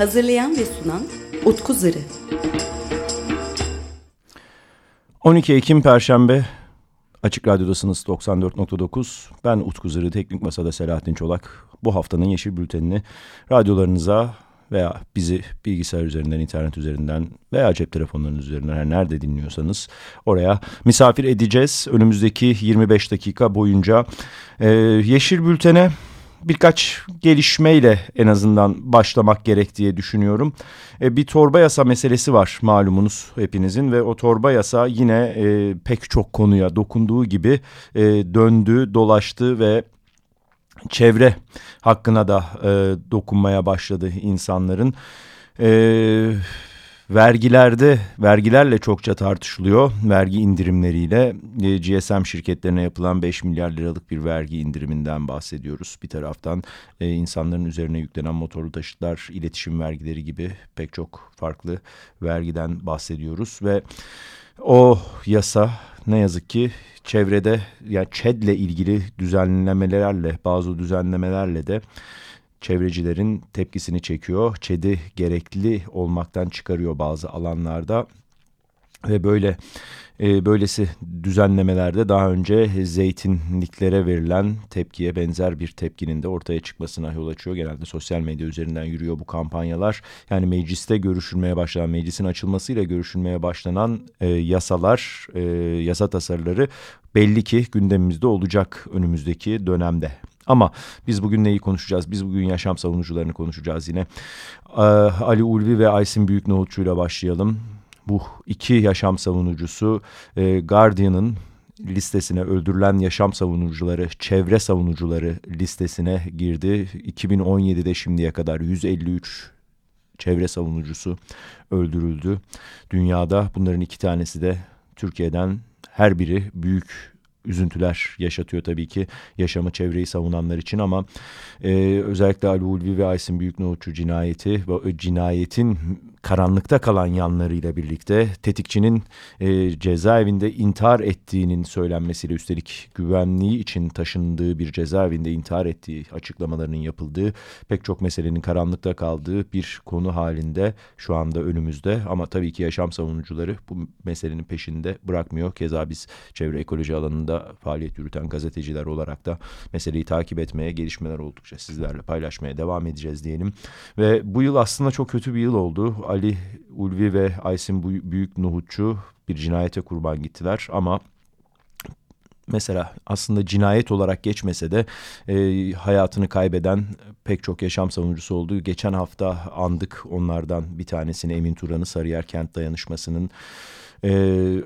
Hazırlayan ve sunan Utku Zırı. 12 Ekim Perşembe Açık Radyo'dasınız 94.9. Ben Utku Zırı, Teknik Masa'da Selahattin Çolak. Bu haftanın Yeşil Bülteni'ni radyolarınıza veya bizi bilgisayar üzerinden, internet üzerinden veya cep telefonlarınız üzerinden her nerede dinliyorsanız oraya misafir edeceğiz. Önümüzdeki 25 dakika boyunca e, Yeşil Bülten'e birkaç gelişmeyle en azından başlamak gerek diye düşünüyorum. E, bir torba yasa meselesi var malumunuz hepinizin ve o torba yasa yine e, pek çok konuya dokunduğu gibi e, döndü, dolaştı ve çevre hakkına da e, dokunmaya başladı insanların. E, vergilerde, vergilerle çokça tartışılıyor. Vergi indirimleriyle e, GSM şirketlerine yapılan 5 milyar liralık bir vergi indiriminden bahsediyoruz. Bir taraftan e, insanların üzerine yüklenen motorlu taşıtlar, iletişim vergileri gibi pek çok farklı vergiden bahsediyoruz. Ve o yasa ne yazık ki çevrede yani ÇED'le ilgili düzenlemelerle bazı düzenlemelerle de çevrecilerin tepkisini çekiyor. ÇED'i gerekli olmaktan çıkarıyor bazı alanlarda ve böyle e, böylesi düzenlemelerde daha önce zeytinliklere verilen tepkiye benzer bir tepkinin de ortaya çıkmasına yol açıyor. Genelde sosyal medya üzerinden yürüyor bu kampanyalar. Yani mecliste görüşülmeye başlanan, meclisin açılmasıyla görüşülmeye başlanan e, yasalar, e, yasa tasarıları belli ki gündemimizde olacak önümüzdeki dönemde. Ama biz bugün neyi konuşacağız? Biz bugün yaşam savunucularını konuşacağız yine. Ee, Ali Ulvi ve Aysin Büyüknohutçu ile başlayalım. Bu iki yaşam savunucusu e, Guardian'ın listesine öldürülen yaşam savunucuları, çevre savunucuları listesine girdi. 2017'de şimdiye kadar 153 çevre savunucusu öldürüldü. Dünyada bunların iki tanesi de Türkiye'den her biri büyük üzüntüler yaşatıyor tabii ki yaşamı çevreyi savunanlar için ama e, özellikle Ali Ulvi ve Aysin Büyüknoğutçu cinayeti ve cinayetin karanlıkta kalan yanlarıyla birlikte tetikçinin e, cezaevinde intihar ettiğinin söylenmesiyle üstelik güvenliği için taşındığı bir cezaevinde intihar ettiği açıklamalarının yapıldığı pek çok meselenin karanlıkta kaldığı bir konu halinde şu anda önümüzde ama tabii ki yaşam savunucuları bu meselenin peşinde bırakmıyor. Keza biz çevre ekoloji alanında faaliyet yürüten gazeteciler olarak da meseleyi takip etmeye, gelişmeler oldukça sizlerle paylaşmaya devam edeceğiz diyelim. Ve bu yıl aslında çok kötü bir yıl oldu. Ali Ulvi ve Aysin Büyük Nuhutçu bir cinayete kurban gittiler ama mesela aslında cinayet olarak geçmese de e, hayatını kaybeden pek çok yaşam savunucusu oldu. Geçen hafta andık onlardan bir tanesini Emin Turan'ı Sarıyer Kent Dayanışması'nın e,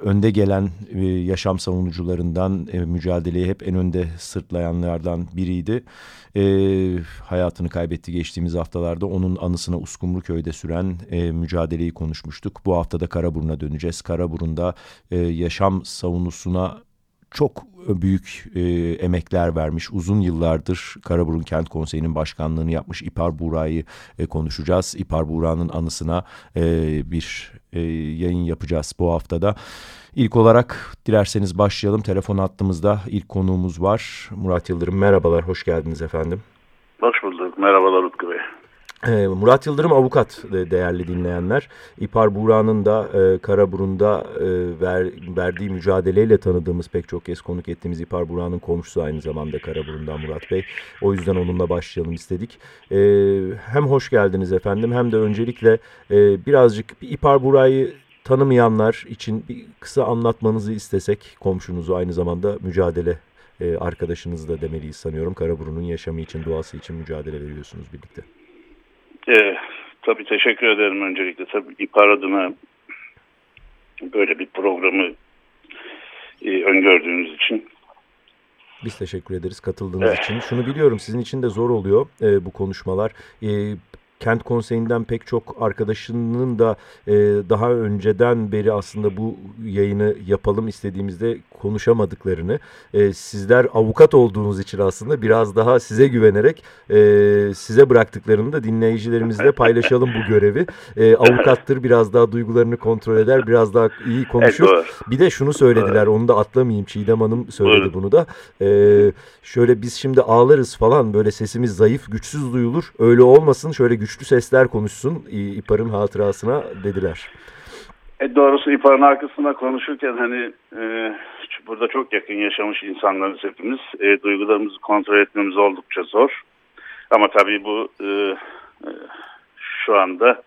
önde gelen e, yaşam savunucularından e, mücadeleyi hep en önde sırtlayanlardan biriydi. E, hayatını kaybetti geçtiğimiz haftalarda onun anısına Uskumruköy'de süren e, mücadeleyi konuşmuştuk. Bu haftada Karaburun'a döneceğiz. Karaburun'da e, yaşam savunusuna çok büyük e, emekler vermiş. Uzun yıllardır Karaburun Kent Konseyi'nin başkanlığını yapmış İpar Buğra'yı e, konuşacağız. İpar Buğra'nın anısına e, bir e, yayın yapacağız bu haftada. İlk olarak dilerseniz başlayalım. Telefon hattımızda ilk konuğumuz var. Murat Yıldırım merhabalar, hoş geldiniz efendim. Hoş bulduk, merhabalar Utku Bey. Ee, Murat Yıldırım avukat e, değerli dinleyenler. İpar Buğra'nın da e, Karaburun'da e, ver, verdiği mücadeleyle tanıdığımız pek çok kez konuk ettiğimiz İpar Buğra'nın komşusu aynı zamanda Karaburun'dan Murat Bey. O yüzden onunla başlayalım istedik. E, hem hoş geldiniz efendim hem de öncelikle e, birazcık bir İpar Buğra'yı tanımayanlar için bir kısa anlatmanızı istesek komşunuzu aynı zamanda mücadele e, arkadaşınız da demeliyiz sanıyorum. Karaburun'un yaşamı için, duası için mücadele veriyorsunuz birlikte. E, tabii teşekkür ederim öncelikle. Tabii İPAR adına böyle bir programı e, öngördüğünüz için. Biz teşekkür ederiz katıldığınız evet. için. Şunu biliyorum sizin için de zor oluyor e, bu konuşmalar. E, kent konseyinden pek çok arkadaşının da e, daha önceden beri aslında bu yayını yapalım istediğimizde konuşamadıklarını e, sizler avukat olduğunuz için aslında biraz daha size güvenerek e, size bıraktıklarını da dinleyicilerimizle paylaşalım bu görevi. E, avukattır biraz daha duygularını kontrol eder biraz daha iyi konuşur. Evet, bir de şunu söylediler onu da atlamayayım Çiğdem Hanım söyledi bunu da. E, şöyle biz şimdi ağlarız falan böyle sesimiz zayıf güçsüz duyulur öyle olmasın şöyle güçlü sesler konuşsun İPAR'ın hatırasına dediler. E doğrusu İPAR'ın arkasında konuşurken hani e, burada çok yakın yaşamış insanlarız hepimiz. E, duygularımızı kontrol etmemiz oldukça zor. Ama tabii bu e, e, şu anda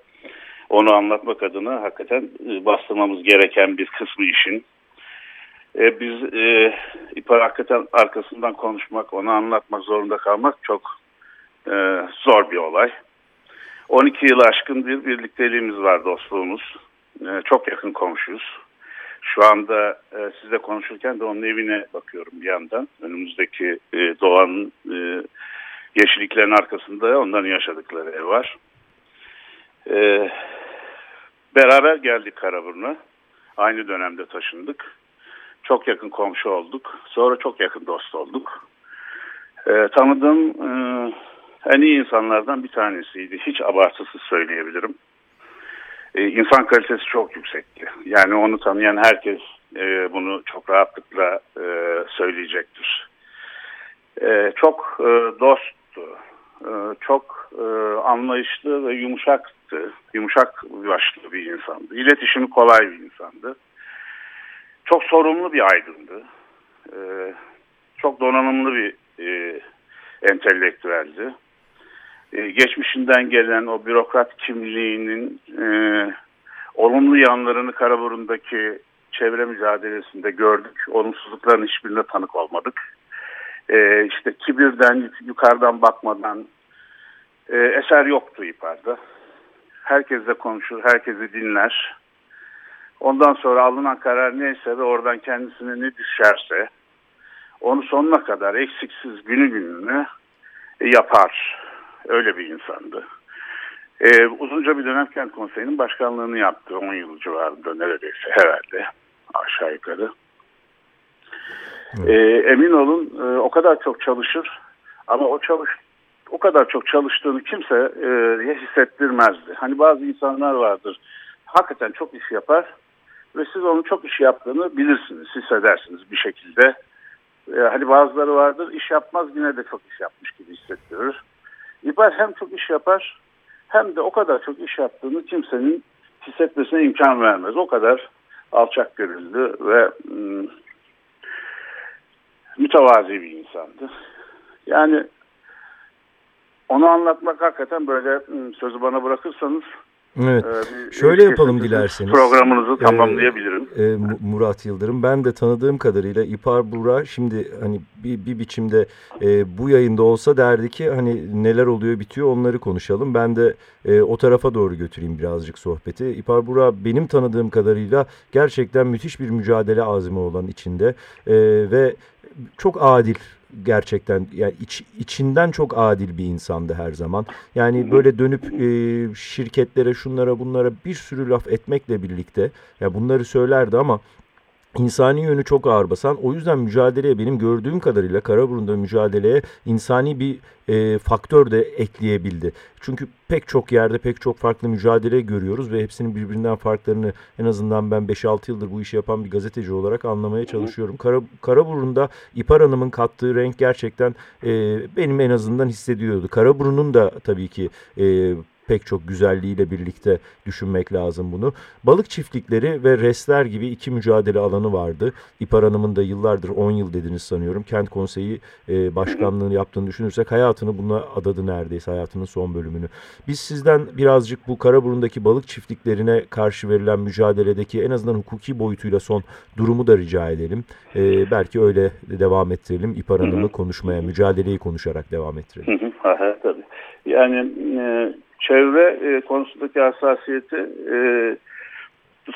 onu anlatmak adına hakikaten e, bastırmamız gereken bir kısmı işin. E, biz e, İPAR hakikaten arkasından konuşmak, onu anlatmak zorunda kalmak çok e, zor bir olay. 12 yıl aşkın bir birlikteliğimiz var, dostluğumuz. E, çok yakın komşuyuz. Şu anda e, sizle konuşurken de onun evine bakıyorum bir yandan. Önümüzdeki e, doğanın e, yeşilliklerin arkasında onların yaşadıkları ev var. E, beraber geldik Karaburun'a. Aynı dönemde taşındık. Çok yakın komşu olduk. Sonra çok yakın dost olduk. E, tanıdığım e, en iyi insanlardan bir tanesiydi. Hiç abartısız söyleyebilirim. E, insan kalitesi çok yüksekti. Yani onu tanıyan herkes e, bunu çok rahatlıkla e, söyleyecektir. E, çok e, dosttu. E, çok e, anlayışlı ve yumuşaktı. Yumuşak başlı bir insandı. İletişimi kolay bir insandı. Çok sorumlu bir aydındı. E, çok donanımlı bir e, entelektüeldi. E, geçmişinden gelen o bürokrat kimliğinin e, olumlu yanlarını Karaburun'daki çevre mücadelesinde gördük. Olumsuzlukların hiçbirine tanık olmadık. E, işte kibirden, yukarıdan bakmadan e, eser yoktu İPAR'da. Herkesle konuşur, herkesi dinler. Ondan sonra alınan karar neyse ve oradan kendisine ne düşerse onu sonuna kadar eksiksiz günü gününe yapar. Öyle bir insandı. Ee, uzunca bir dönem kent konseyinin başkanlığını yaptı. 10 yıl civarında neredeyse herhalde aşağı yukarı. Ee, emin olun e, o kadar çok çalışır ama o çalış o kadar çok çalıştığını kimse e, hissettirmezdi. Hani bazı insanlar vardır hakikaten çok iş yapar ve siz onun çok iş yaptığını bilirsiniz, hissedersiniz bir şekilde. E, hani bazıları vardır iş yapmaz yine de çok iş yapmış gibi hissettiriyor. İbar hem çok iş yapar hem de o kadar çok iş yaptığını kimsenin hissetmesine imkan vermez. O kadar alçak gönüllü ve ım, mütevazi bir insandı. Yani onu anlatmak hakikaten böyle sözü bana bırakırsanız Evet. Ee, Şöyle yapalım dilerseniz. Programınızı ee, tamamlayabilirim. E, e, Murat Yıldırım. Ben de tanıdığım kadarıyla İpar Bura şimdi hani bir, bir biçimde e, bu yayında olsa derdi ki hani neler oluyor bitiyor onları konuşalım. Ben de e, o tarafa doğru götüreyim birazcık sohbeti. İpar Bura benim tanıdığım kadarıyla gerçekten müthiş bir mücadele azmi olan içinde e, ve çok adil gerçekten yani iç, içinden çok adil bir insandı her zaman. Yani böyle dönüp e, şirketlere şunlara bunlara bir sürü laf etmekle birlikte ya bunları söylerdi ama insani yönü çok ağır basan. O yüzden mücadeleye benim gördüğüm kadarıyla Karaburun'da mücadeleye insani bir e, faktör de ekleyebildi. Çünkü pek çok yerde pek çok farklı mücadele görüyoruz ve hepsinin birbirinden farklarını en azından ben 5-6 yıldır bu işi yapan bir gazeteci olarak anlamaya çalışıyorum. Kara, Karaburun'da İpar Hanım'ın kattığı renk gerçekten e, benim en azından hissediyordu. Karaburun'un da tabii ki e, pek çok güzelliğiyle birlikte düşünmek lazım bunu. Balık çiftlikleri ve resler gibi iki mücadele alanı vardı. İpar Hanım'ın da yıllardır 10 yıl dediniz sanıyorum. Kent konseyi e, başkanlığını yaptığını düşünürsek hayatını buna adadı neredeyse hayatının son bölümünü. Biz sizden birazcık bu Karaburun'daki balık çiftliklerine karşı verilen mücadeledeki en azından hukuki boyutuyla son durumu da rica edelim. E, belki öyle devam ettirelim. İpar Hanım'ı konuşmaya, mücadeleyi konuşarak devam ettirelim. Hı hı, tabii. Yani e, çevre e, konusundaki hassasiyeti e,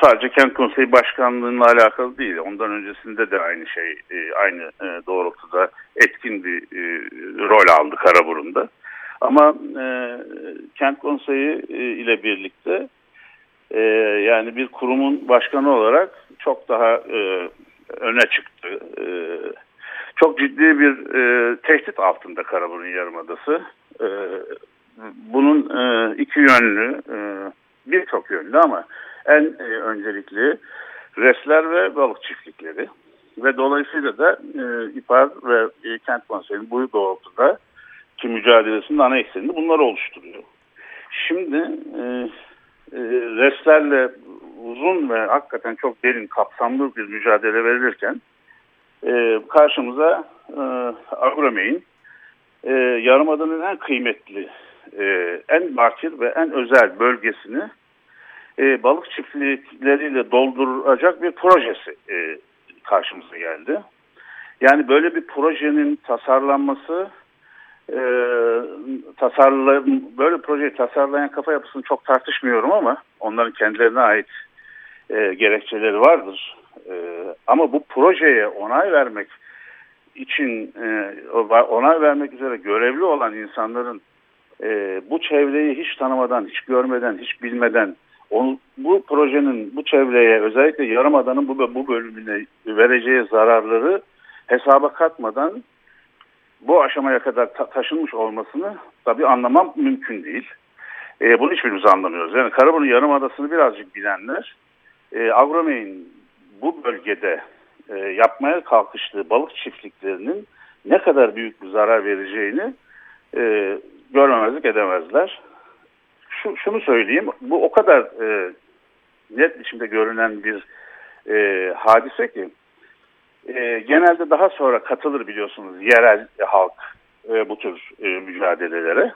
sadece kent konseyi başkanlığıyla alakalı değil. Ondan öncesinde de aynı şey, e, aynı e, doğrultuda etkin bir e, rol aldı Karaburun'da. Ama e, kent konseyi e, ile birlikte e, yani bir kurumun başkanı olarak çok daha e, öne çıktı. E, çok ciddi bir e, tehdit altında Karaburun Yarımadası. E, bunun e, iki yönlü, e, birçok yönlü ama en e, öncelikli resler ve balık çiftlikleri ve dolayısıyla da e, İPAR ve e, Kent Konseyi'nin bu doğrultuda ki mücadelesinin ana eksenini bunlar oluşturuyor. şimdi e, e, restlerle uzun ve hakikaten çok derin kapsamlı bir mücadele verilirken e, karşımıza e, Agromey'in e, Yarımada'nın en kıymetli, e, en bakir ve en özel bölgesini e, balık çiftlikleriyle dolduracak bir projesi e, karşımıza geldi. Yani böyle bir projenin tasarlanması e, tasarla, böyle projeyi tasarlayan kafa yapısını çok tartışmıyorum ama onların kendilerine ait e, gerekçeleri vardır. E, ama bu projeye onay vermek için e, onay vermek üzere görevli olan insanların e, bu çevreyi hiç tanımadan, hiç görmeden, hiç bilmeden onu, bu projenin bu çevreye özellikle Yarımada'nın bu, bu bölümüne vereceği zararları hesaba katmadan bu aşamaya kadar ta taşınmış olmasını tabii anlamam mümkün değil. E, bunu hiçbirimiz anlamıyoruz. Yani Karaburun Yarımadası'nı birazcık bilenler e, Agromey'in bu bölgede e, yapmaya kalkıştığı balık çiftliklerinin ne kadar büyük bir zarar vereceğini e, görmemezlik edemezler. Şu, şunu söyleyeyim, bu o kadar e, net biçimde görünen bir e, hadise ki e, genelde daha sonra katılır biliyorsunuz yerel halk e, bu tür e, mücadelelere.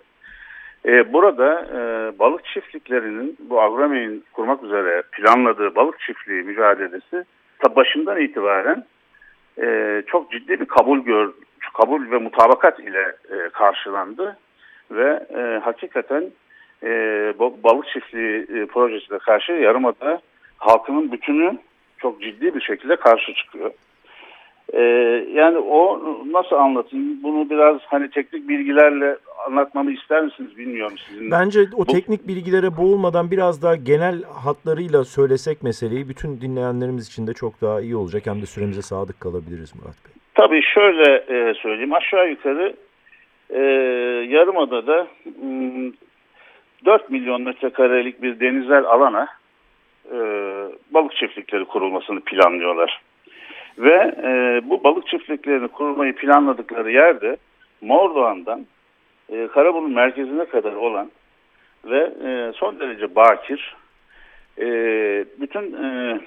E, burada e, balık çiftliklerinin bu Agromey'in kurmak üzere planladığı balık çiftliği mücadelesi ta başından itibaren e, çok ciddi bir kabul gör, kabul ve mutabakat ile e, karşılandı ve e, hakikaten e, balık çiftliği e, projesine karşı Yarımada halkının bütünü çok ciddi bir şekilde karşı çıkıyor. Ee, yani o nasıl anlatayım? Bunu biraz hani teknik bilgilerle anlatmamı ister misiniz bilmiyorum sizin. Bence o Bu... teknik bilgilere boğulmadan biraz daha genel hatlarıyla söylesek meseleyi bütün dinleyenlerimiz için de çok daha iyi olacak. Hem de süremize sadık kalabiliriz Murat Bey. Tabii şöyle e, söyleyeyim. Aşağı yukarı e, Yarımada'da m, 4 milyon metrekarelik bir denizel alana e, balık çiftlikleri kurulmasını planlıyorlar. Ve e, bu balık çiftliklerini kurmayı planladıkları yerde Mordoğan'dan e, Karaburun merkezine kadar olan ve e, son derece bakir e, bütün e,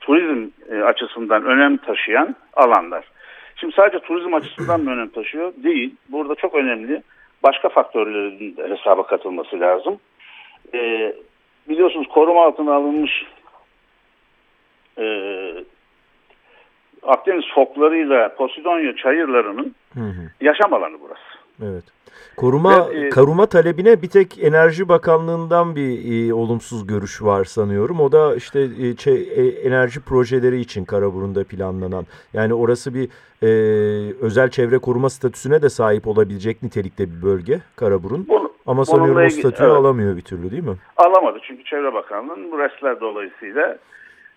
turizm e, açısından önem taşıyan alanlar. Şimdi sadece turizm açısından mı önem taşıyor? Değil. Burada çok önemli başka faktörlerin hesaba katılması lazım. E, biliyorsunuz koruma altına alınmış e, Akdeniz foklarıyla Posidonya çayırlarının hı hı. yaşam alanı burası. Evet. Koruma Ve, e, koruma talebine bir tek Enerji Bakanlığı'ndan bir e, olumsuz görüş var sanıyorum. O da işte e, çe, e, enerji projeleri için Karaburun'da planlanan. Yani orası bir e, özel çevre koruma statüsüne de sahip olabilecek nitelikte bir bölge Karaburun. Bunu, Ama sanıyorum o statüyü evet. alamıyor bir türlü değil mi? Alamadı çünkü Çevre Bakanlığı'nın bu restler dolayısıyla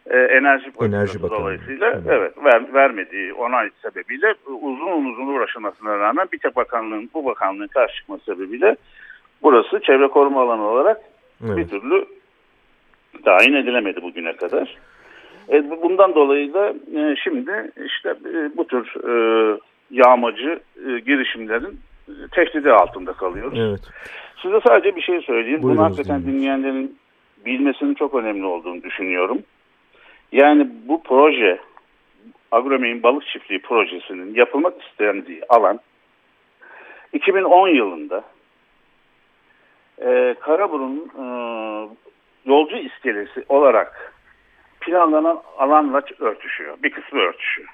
e, enerji politikası dolayısıyla evet, evet ver, vermediği onay sebebiyle uzun uzun uğraşılmasına rağmen bir tek bakanlığın bu bakanlığın karşı çıkması sebebiyle burası çevre koruma alanı olarak evet. bir türlü tayin edilemedi bugüne kadar. E, bundan dolayı da e, şimdi işte e, bu tür e, yağmacı e, girişimlerin e, tehdidi altında kalıyoruz. Evet. Size sadece bir şey söyleyeyim. Buyurunuz, Bunu hakikaten dinleyenlerin bilmesinin çok önemli olduğunu düşünüyorum. Yani bu proje Agromey'in balık çiftliği projesinin yapılmak istendiği alan 2010 yılında e, Karaburun e, yolcu iskelesi olarak planlanan alanla örtüşüyor. Bir kısmı örtüşüyor.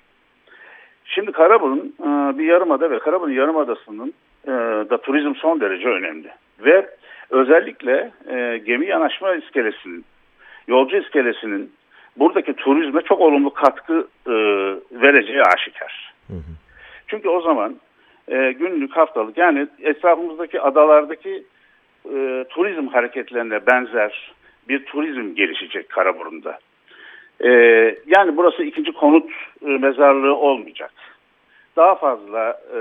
Şimdi Karaburun e, bir yarımada ve Karaburun yarımadasının e, da turizm son derece önemli. Ve özellikle e, gemi yanaşma iskelesinin, yolcu iskelesinin buradaki turizme çok olumlu katkı e, vereceği aşikar. Hı hı. Çünkü o zaman e, günlük haftalık yani etrafımızdaki adalardaki e, turizm hareketlerine benzer bir turizm gelişecek Karaburun'da. E, yani burası ikinci konut e, mezarlığı olmayacak. Daha fazla e,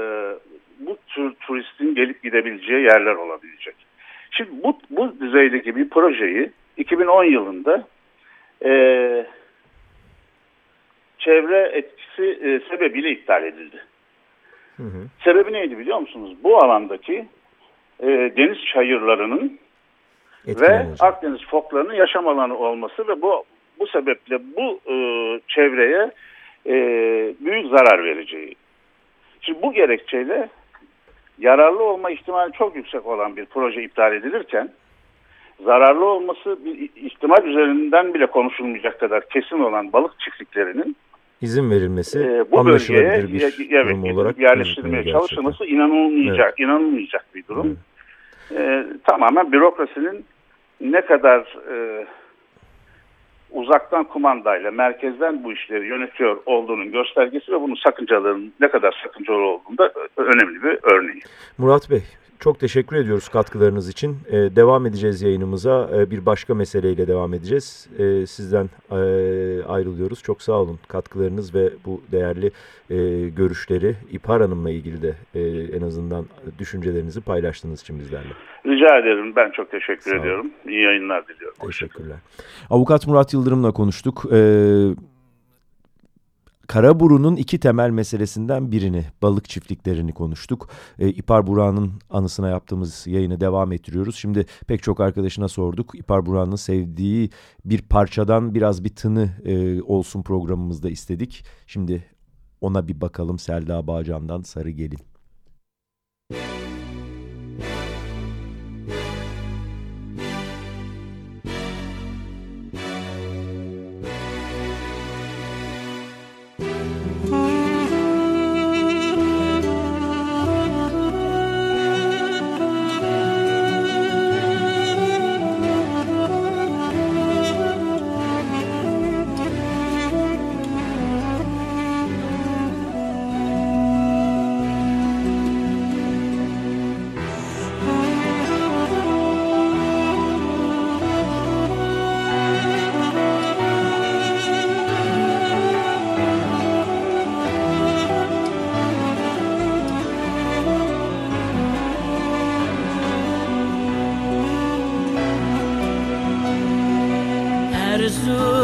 bu tür turistin gelip gidebileceği yerler olabilecek. Şimdi bu, bu düzeydeki bir projeyi 2010 yılında e, çevre etkisi e, sebebiyle iptal edildi. Hı hı. Sebebi neydi biliyor musunuz? Bu alandaki e, deniz çayırlarının ve Akdeniz foklarının yaşam alanı olması ve bu bu sebeple bu e, çevreye e, büyük zarar vereceği. Şimdi bu gerekçeyle yararlı olma ihtimali çok yüksek olan bir proje iptal edilirken zararlı olması bir ihtimal üzerinden bile konuşulmayacak kadar kesin olan balık çiftliklerinin izin verilmesi e, bu bölgeye bir evet, durum olarak yerleştirmeye çalışılması inanılmayacak, evet. inanılmayacak bir durum. Evet. E, tamamen bürokrasinin ne kadar e, uzaktan kumandayla merkezden bu işleri yönetiyor olduğunun göstergesi ve bunun sakıncalarının ne kadar sakıncalı olduğunda önemli bir örneği. Murat Bey çok teşekkür ediyoruz katkılarınız için. Ee, devam edeceğiz yayınımıza. Ee, bir başka meseleyle devam edeceğiz. Ee, sizden e, ayrılıyoruz. Çok sağ olun katkılarınız ve bu değerli e, görüşleri İpar Hanım'la ilgili de e, en azından düşüncelerinizi paylaştığınız için bizlerle. Rica ederim. Ben çok teşekkür ediyorum. İyi yayınlar diliyorum. Teşekkürler. Avukat Murat Yıldırım'la konuştuk. Ee, Karaburun'un iki temel meselesinden birini, balık çiftliklerini konuştuk. E, İpar Burak'ın anısına yaptığımız yayını devam ettiriyoruz. Şimdi pek çok arkadaşına sorduk. İpar Burak'ın sevdiği bir parçadan biraz bir tını e, olsun programımızda istedik. Şimdi ona bir bakalım Selda Bağcan'dan Sarı Gelin. Evet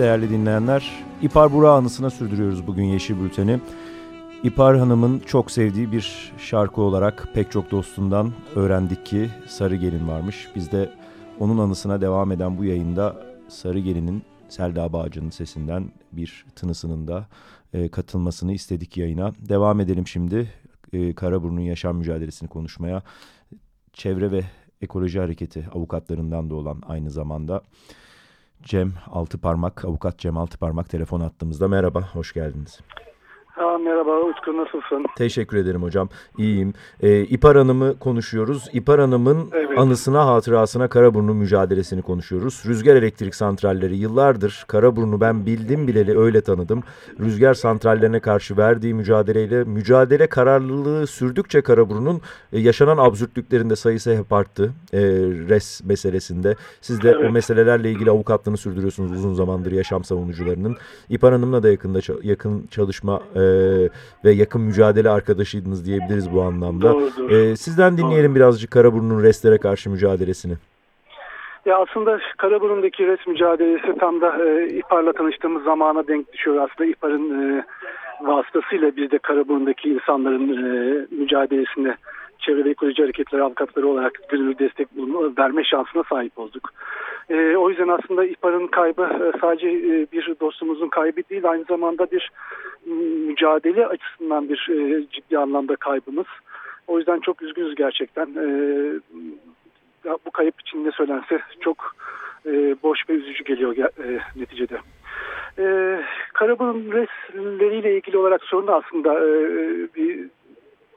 değerli dinleyenler, İpar Burak anısına sürdürüyoruz bugün Yeşil Bülten'i. İpar Hanım'ın çok sevdiği bir şarkı olarak pek çok dostundan öğrendik ki Sarı Gelin varmış. Biz de onun anısına devam eden bu yayında Sarı Gelin'in Selda Bağcı'nın sesinden bir tınısının da e, katılmasını istedik yayına. Devam edelim şimdi e, Karaburun'un yaşam mücadelesini konuşmaya. Çevre ve Ekoloji Hareketi avukatlarından da olan aynı zamanda Cem Altıparmak, avukat Cem Altıparmak telefon attığımızda. Merhaba, hoş geldiniz. Ha, merhaba Utku nasılsın? Teşekkür ederim hocam. İyiyim. Ee, İpar Hanım'ı konuşuyoruz. İpar Hanım'ın evet. anısına, hatırasına Karaburnu mücadelesini konuşuyoruz. Rüzgar elektrik santralleri yıllardır Karaburnu ben bildim bileli öyle tanıdım. Rüzgar santrallerine karşı verdiği mücadeleyle mücadele kararlılığı sürdükçe Karaburnu'nun e, yaşanan absürtlüklerinde sayısı hep arttı. E, res meselesinde. Siz de evet. o meselelerle ilgili avukatlığını sürdürüyorsunuz uzun zamandır yaşam savunucularının. İpar Hanım'la da yakında yakın çalışma e, ve yakın mücadele arkadaşıydınız diyebiliriz bu anlamda. Doğru, doğru. E, sizden dinleyelim doğru. birazcık Karaburun'un restlere karşı mücadelesini. Ya aslında Karaburun'daki res mücadelesi tam da e, İPAR'la tanıştığımız zamana denk düşüyor. Aslında İPAR'ın e, vasıtasıyla biz de Karaburun'daki insanların e, mücadelesine çevre ve ekoloji hareketleri avukatları olarak gönüllü destek verme şansına sahip olduk. E, o yüzden aslında İPAR'ın kaybı e, sadece e, bir dostumuzun kaybı değil aynı zamanda bir mücadele açısından bir e, ciddi anlamda kaybımız. O yüzden çok üzgünüz gerçekten. E, bu kayıp için ne söylense çok e, boş ve üzücü geliyor e, neticede. E, Karaburun restleriyle ilgili olarak sorun aslında e, bir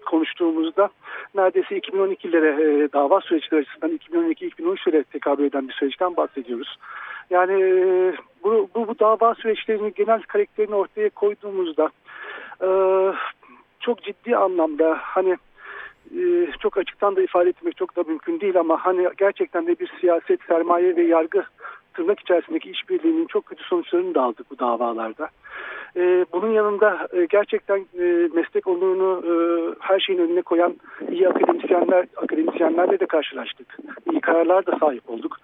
konuştuğumuzda neredeyse 2012'lere e, dava süreçleri açısından 2012-2013'lere tekabül eden bir süreçten bahsediyoruz. Yani e, bu, bu, bu dava süreçlerinin genel karakterini ortaya koyduğumuzda e, çok ciddi anlamda hani e, çok açıktan da ifade etmek çok da mümkün değil ama hani gerçekten de bir siyaset, sermaye ve yargı tırnak içerisindeki işbirliğinin çok kötü sonuçlarını da aldık bu davalarda. E, bunun yanında e, gerçekten e, meslek onurunu e, her şeyin önüne koyan iyi akademisyenler akademisyenlerle de karşılaştık. İyi kararlar da sahip olduk.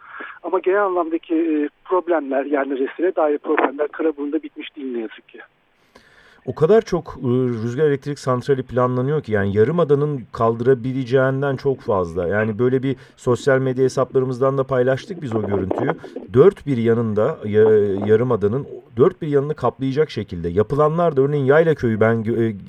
Ama genel anlamdaki e, problemler yani resile dair problemler Karaburun'da bitmiş değil ne yazık ki o kadar çok rüzgar elektrik santrali planlanıyor ki yani yarımadanın kaldırabileceğinden çok fazla. Yani böyle bir sosyal medya hesaplarımızdan da paylaştık biz o görüntüyü. Dört bir yanında yarımadanın dört bir yanını kaplayacak şekilde yapılanlar da örneğin Yayla Köyü ben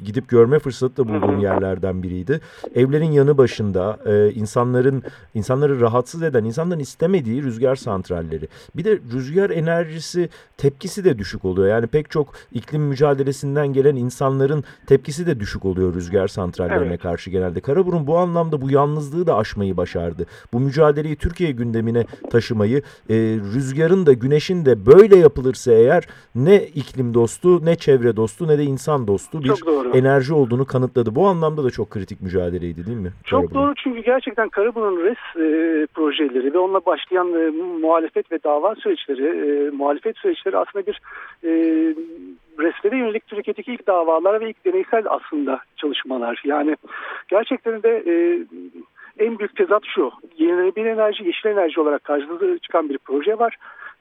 gidip görme fırsatı da bulduğum yerlerden biriydi. Evlerin yanı başında insanların insanları rahatsız eden insanların istemediği rüzgar santralleri. Bir de rüzgar enerjisi tepkisi de düşük oluyor. Yani pek çok iklim mücadelesinden gelen insanların tepkisi de düşük oluyor rüzgar santrallerine evet. karşı genelde. Karaburun bu anlamda bu yalnızlığı da aşmayı başardı. Bu mücadeleyi Türkiye gündemine taşımayı, e, rüzgarın da güneşin de böyle yapılırsa eğer ne iklim dostu, ne çevre dostu, ne de insan dostu bir enerji olduğunu kanıtladı. Bu anlamda da çok kritik mücadeleydi değil mi? Çok Karaburun? doğru çünkü gerçekten Karaburun res e, projeleri ve onunla başlayan e, muhalefet ve dava süreçleri, e, muhalefet süreçleri aslında bir e, restlere yönelik Türkiye'deki ilk davalar ve ilk deneysel aslında çalışmalar. Yani gerçekten de e, en büyük tezat şu. Yenilenebilir enerji, yeşil enerji olarak karşımıza çıkan bir proje var.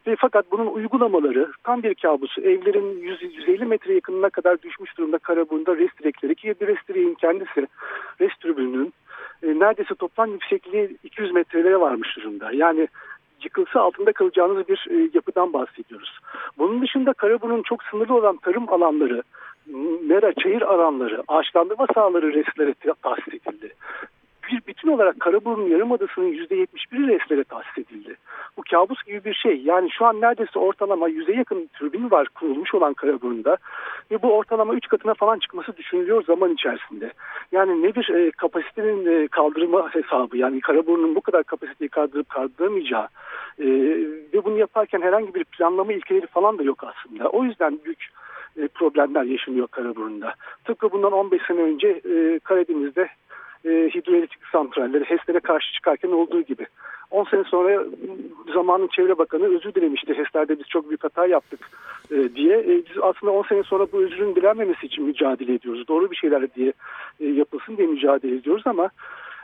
Ve fakat bunun uygulamaları tam bir kabus. Evlerin 100, 150 metre yakınına kadar düşmüş durumda Karaburun'da rest direkleri ki bir rest direğin kendisi rest tribününün e, neredeyse toplam yüksekliği 200 metrelere varmış durumda. Yani yıkılsa altında kalacağınız bir e, yapıdan bahsediyoruz. Bunun dışında Karaburun çok sınırlı olan tarım alanları, mera, çayır alanları, ağaçlandırma sahaları restlere tahsis edildi bir bütün olarak Karaburun Yarımadası'nın %71'i restlere tahsis edildi. Bu kabus gibi bir şey. Yani şu an neredeyse ortalama yüze yakın türbin var kurulmuş olan Karaburun'da ve bu ortalama 3 katına falan çıkması düşünülüyor zaman içerisinde. Yani ne bir e, kapasitenin e, kaldırma hesabı yani Karaburun'un bu kadar kapasiteyi kaldırıp kaldıramayacağı e, ve bunu yaparken herhangi bir planlama ilkeleri falan da yok aslında. O yüzden büyük e, problemler yaşanıyor Karaburun'da. Tıpkı bundan 15 sene önce e, Karadeniz'de e, hidroelektrik santralleri HES'lere karşı çıkarken olduğu gibi. 10 sene sonra zamanın Çevre Bakanı özür dilemişti. HES'lerde biz çok büyük hata yaptık e, diye. E, biz aslında 10 sene sonra bu özrün dilenmemesi için mücadele ediyoruz. Doğru bir şeyler diye e, yapılsın diye mücadele ediyoruz ama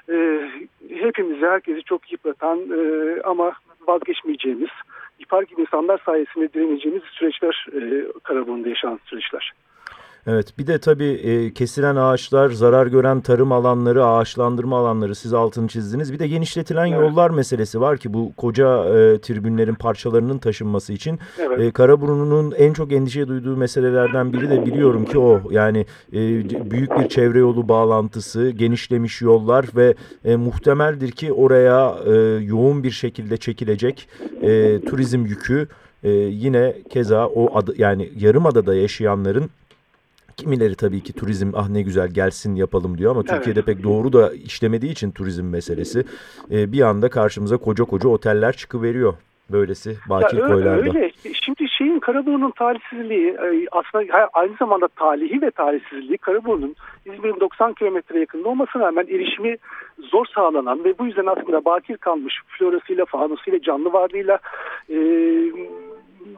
e, hepimizi, herkesi çok yıpratan e, ama vazgeçmeyeceğimiz, İPAR gibi insanlar sayesinde direneceğimiz süreçler e, Karaburun'da yaşanan süreçler. Evet bir de tabii e, kesilen ağaçlar, zarar gören tarım alanları, ağaçlandırma alanları siz altını çizdiniz. Bir de genişletilen evet. yollar meselesi var ki bu koca e, tribünlerin parçalarının taşınması için. Evet. E, Karaburun'un en çok endişe duyduğu meselelerden biri de biliyorum ki o. Yani e, büyük bir çevre yolu bağlantısı, genişlemiş yollar ve e, muhtemeldir ki oraya e, yoğun bir şekilde çekilecek e, turizm yükü e, yine keza o adı, yani yarım adada yaşayanların Kimileri tabii ki turizm ah ne güzel gelsin yapalım diyor ama evet. Türkiye'de pek doğru da işlemediği için turizm meselesi e, bir anda karşımıza koca koca oteller çıkıveriyor. Böylesi bakir ya, koylarda. Öyle. Şimdi şeyin Karaburun'un talihsizliği e, aslında aynı zamanda talihi ve talihsizliği Karaburun'un İzmir'in 90 kilometre yakında olmasına rağmen erişimi zor sağlanan ve bu yüzden aslında bakir kalmış florasıyla, faunasıyla, canlı varlığıyla e,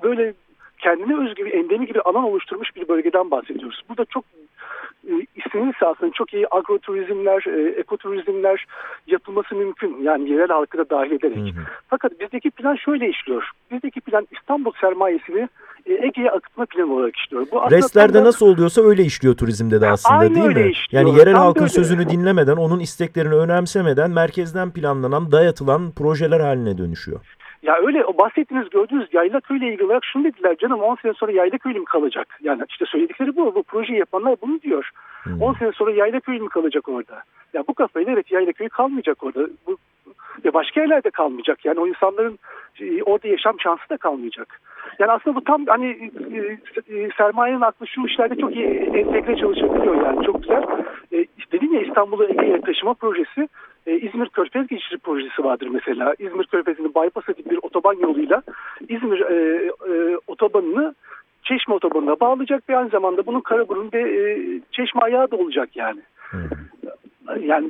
böyle kendine özgü bir endemi gibi alan oluşturmuş bir bölgeden bahsediyoruz. Burada çok e, istenirse aslında çok iyi agroturizmler, e, ekoturizmler yapılması mümkün. Yani yerel halkı da dahil ederek. Hı hı. Fakat bizdeki plan şöyle işliyor. Bizdeki plan İstanbul sermayesini e, Ege'ye akıtma planı olarak işliyor. Bu Restlerde nasıl oluyorsa öyle işliyor turizmde de aslında Aynı değil mi? Işliyor. Yani yerel Tam halkın öyle. sözünü dinlemeden, onun isteklerini önemsemeden merkezden planlanan, dayatılan projeler haline dönüşüyor. Ya öyle o bahsettiğiniz gördüğünüz yayla köyle ilgili olarak şunu dediler canım 10 sene sonra yayla köylü mü kalacak? Yani işte söyledikleri bu. Bu projeyi yapanlar bunu diyor. Hmm. 10 sene sonra yayla köylü mü kalacak orada? Ya bu kafayla evet yayla köyü kalmayacak orada. Bu, ve başka yerlerde kalmayacak. Yani o insanların e, orada yaşam şansı da kalmayacak. Yani aslında bu tam hani e, e, sermayenin aklı şu işlerde çok iyi entegre çalışabiliyor yani çok güzel. E, dedim ya İstanbul'u Ege'ye taşıma projesi e, İzmir Körfez geçişi projesi vardır mesela. İzmir Körfezi'nin bypass edip bir otoban yoluyla İzmir e, e, otobanını Çeşme otobanına bağlayacak ve aynı zamanda bunun Karaburun ve e, Çeşme ayağı da olacak yani. Hmm. Yani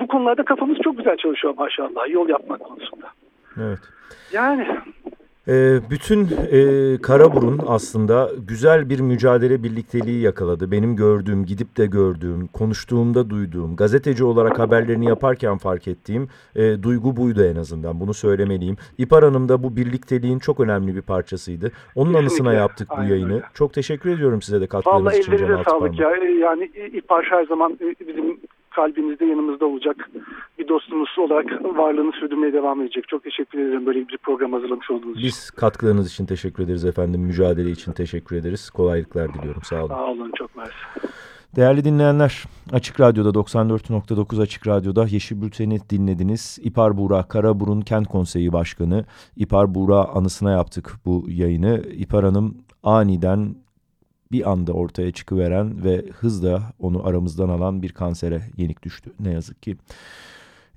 bu konularda kafamız çok güzel çalışıyor maşallah yol yapmak konusunda. Evet. Yani bütün e, Karaburun aslında güzel bir mücadele birlikteliği yakaladı. Benim gördüğüm, gidip de gördüğüm, konuştuğumda duyduğum, gazeteci olarak haberlerini yaparken fark ettiğim e, duygu buydu en azından. Bunu söylemeliyim. İpar Hanım da bu birlikteliğin çok önemli bir parçasıydı. Onun Kesinlikle. anısına yaptık bu yayını. Öyle. Çok teşekkür ediyorum size de katkılarınız Vallahi için. Vallahi sağlık ya. Yani İpar her zaman bizim kalbinizde yanımızda olacak bir dostumuz olarak varlığını sürdürmeye devam edecek. Çok teşekkür ederim böyle bir program hazırlamış olduğunuz için. Biz katkılarınız için teşekkür ederiz efendim. Mücadele için teşekkür ederiz. Kolaylıklar diliyorum. Sağ olun. Sağ olun. Çok mersi. Değerli dinleyenler, Açık Radyo'da 94.9 Açık Radyo'da Yeşil Bülten'i dinlediniz. İpar Buğra Karaburun Kent Konseyi Başkanı İpar Buğra anısına yaptık bu yayını. İpar Hanım aniden bir anda ortaya çıkıveren ve hızla onu aramızdan alan bir kansere yenik düştü ne yazık ki.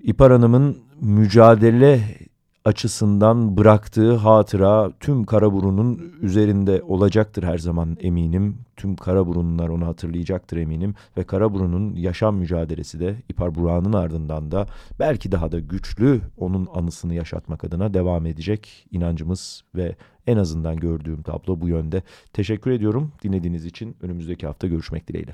İpar Hanım'ın mücadele açısından bıraktığı hatıra tüm Karaburun'un üzerinde olacaktır her zaman eminim. Tüm Karaburunlular onu hatırlayacaktır eminim. Ve Karaburun'un yaşam mücadelesi de İpar Burak'ın ardından da belki daha da güçlü onun anısını yaşatmak adına devam edecek inancımız ve en azından gördüğüm tablo bu yönde. Teşekkür ediyorum dinlediğiniz için. Önümüzdeki hafta görüşmek dileğiyle.